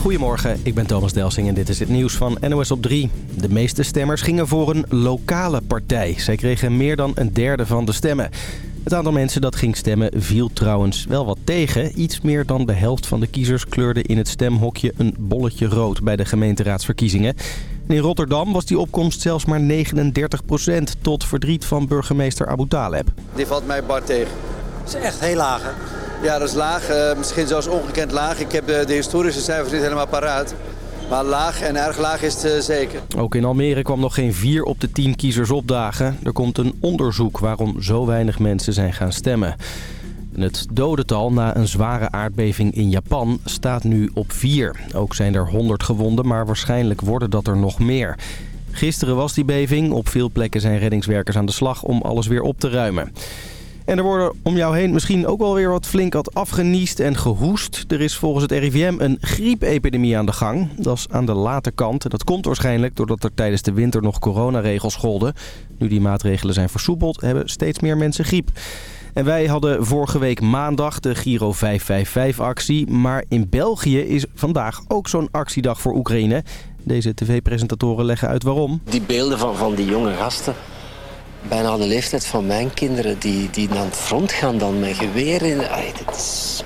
Goedemorgen, ik ben Thomas Delsing en dit is het nieuws van NOS op 3. De meeste stemmers gingen voor een lokale partij. Zij kregen meer dan een derde van de stemmen. Het aantal mensen dat ging stemmen viel trouwens wel wat tegen. Iets meer dan de helft van de kiezers kleurde in het stemhokje een bolletje rood bij de gemeenteraadsverkiezingen. in Rotterdam was die opkomst zelfs maar 39% tot verdriet van burgemeester Abu Taleb. Die valt mij bar tegen. Dat is echt heel laag, hè? Ja, dat is laag. Uh, misschien zelfs ongekend laag. Ik heb de, de historische cijfers niet helemaal paraat. Maar laag en erg laag is het uh, zeker. Ook in Almere kwam nog geen 4 op de 10 kiezers opdagen. Er komt een onderzoek waarom zo weinig mensen zijn gaan stemmen. Het dodental na een zware aardbeving in Japan staat nu op 4. Ook zijn er 100 gewonden, maar waarschijnlijk worden dat er nog meer. Gisteren was die beving. Op veel plekken zijn reddingswerkers aan de slag om alles weer op te ruimen. En er worden om jou heen misschien ook wel weer wat flink wat afgeniest en gehoest. Er is volgens het RIVM een griepepidemie aan de gang. Dat is aan de late kant. Dat komt waarschijnlijk doordat er tijdens de winter nog coronaregels golden. Nu die maatregelen zijn versoepeld, hebben steeds meer mensen griep. En wij hadden vorige week maandag de Giro 555-actie. Maar in België is vandaag ook zo'n actiedag voor Oekraïne. Deze tv-presentatoren leggen uit waarom. Die beelden van, van die jonge gasten bijna de leeftijd van mijn kinderen die, die naar het front gaan dan met geweren. Het is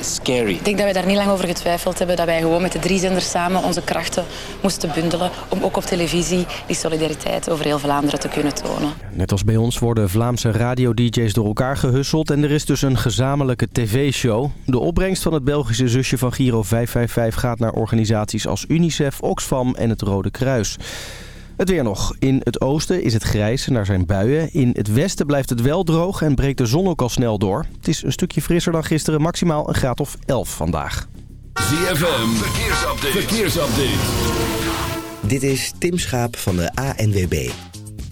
scary. Ik denk dat wij daar niet lang over getwijfeld hebben. Dat wij gewoon met de drie zenders samen onze krachten moesten bundelen. Om ook op televisie die solidariteit over heel Vlaanderen te kunnen tonen. Net als bij ons worden Vlaamse radio-dj's door elkaar gehusseld. En er is dus een gezamenlijke tv-show. De opbrengst van het Belgische zusje van Giro 555 gaat naar organisaties als UNICEF, Oxfam en het Rode Kruis. Het weer nog. In het oosten is het grijs en daar zijn buien. In het westen blijft het wel droog en breekt de zon ook al snel door. Het is een stukje frisser dan gisteren, maximaal een graad of 11 vandaag. ZFM, verkeersupdate. verkeersupdate. Dit is Tim Schaap van de ANWB.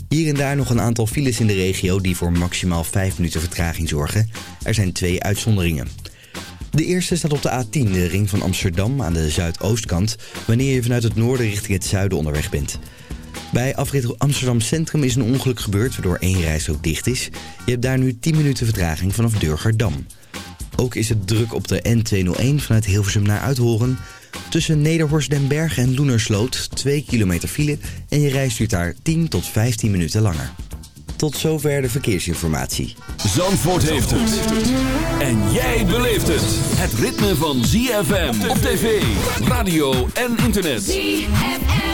Hier en daar nog een aantal files in de regio die voor maximaal 5 minuten vertraging zorgen. Er zijn twee uitzonderingen. De eerste staat op de A10, de ring van Amsterdam aan de zuidoostkant... wanneer je vanuit het noorden richting het zuiden onderweg bent... Bij afrit Amsterdam Centrum is een ongeluk gebeurd waardoor één reis ook dicht is. Je hebt daar nu 10 minuten vertraging vanaf Durgerdam. Ook is het druk op de N201 vanuit Hilversum naar Uithoren. Tussen Nederhorst den Berg en Loenersloot 2 kilometer file en je reis duurt daar 10 tot 15 minuten langer. Tot zover de verkeersinformatie. Zandvoort heeft het. En jij beleeft het. Het ritme van ZFM op tv, radio en internet. ZFM.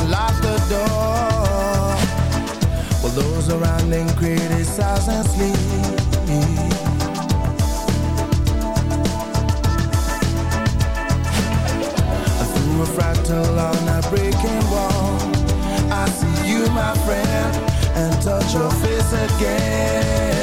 unlock the door. While those around them criticize and sleep. Through a fractal on a breaking wall. I see you my friend And touch your face again.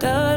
Da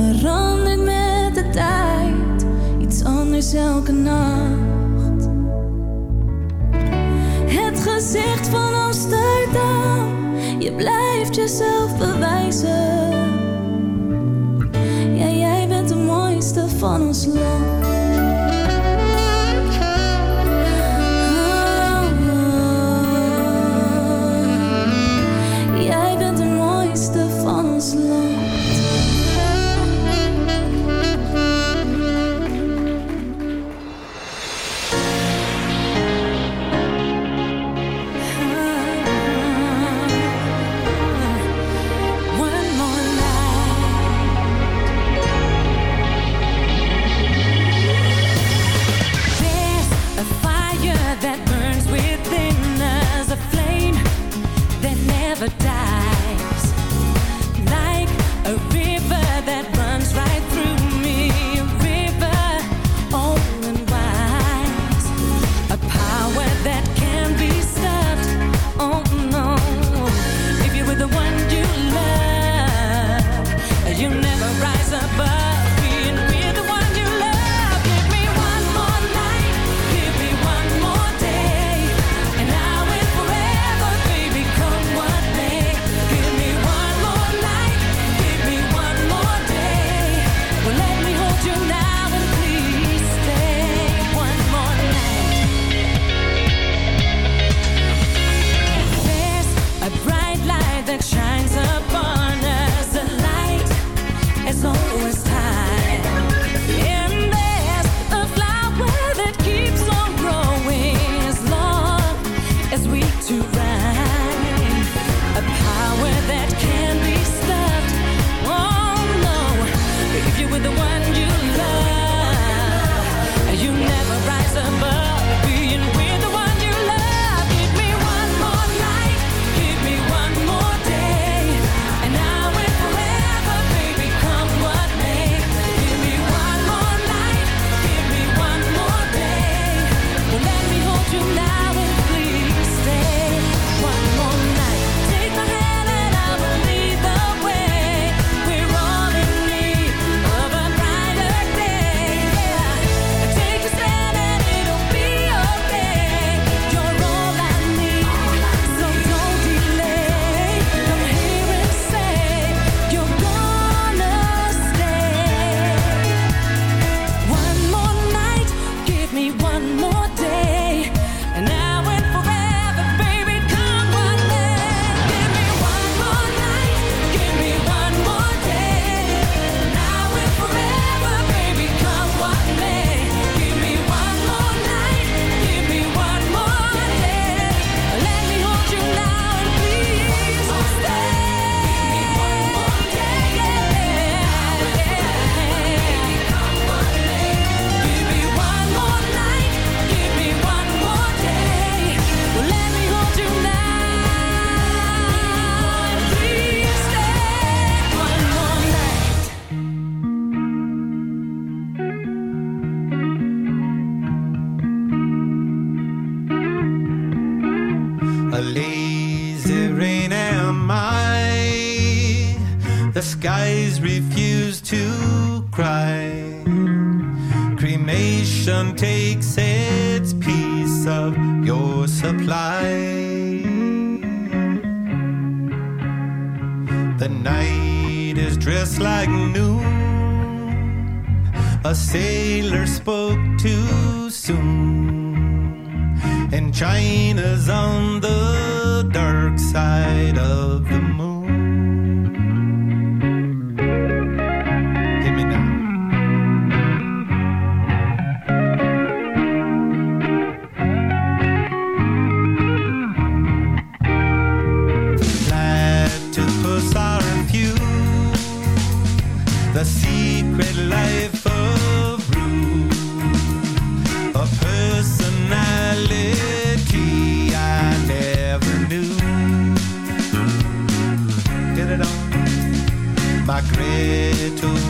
verandert met de tijd. Iets anders elke A lazy rain am I. The skies refuse to cry. Cremation takes its piece of your supply. The night is dressed like noon. A sailor spoke too soon. China's on the dark side of the moon.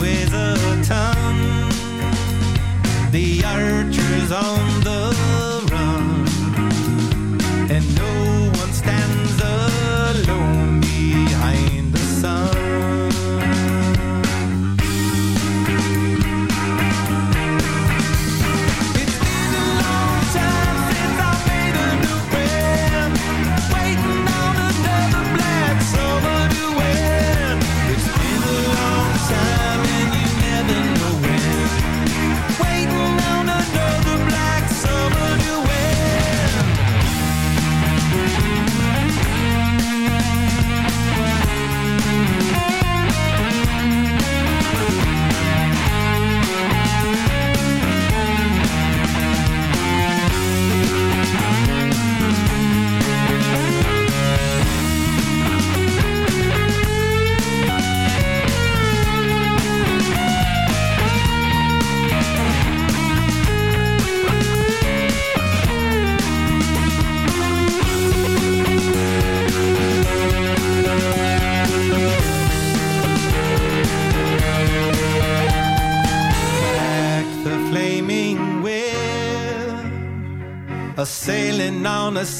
with a tongue. The archers on the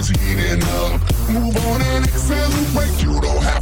it's heating up. Move on and accelerate, you don't have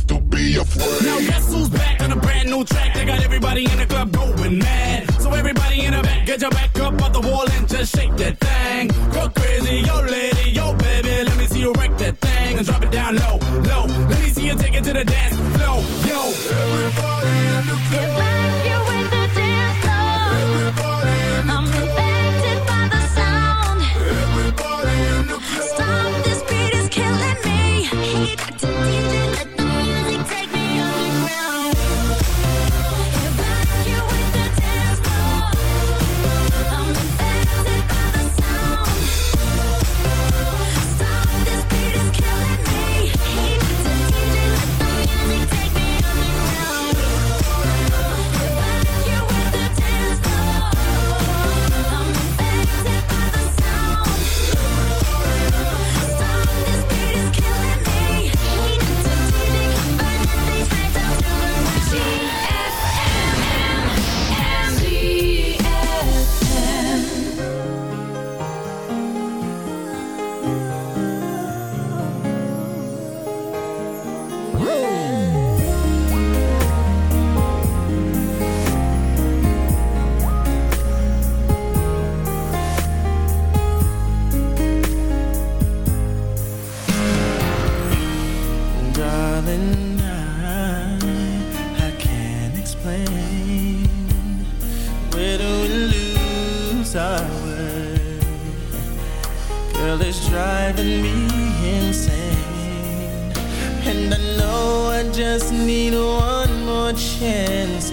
feeling I, I can't explain. Where do we lose our way? Girl, it's driving me insane. And I know I just need one more chance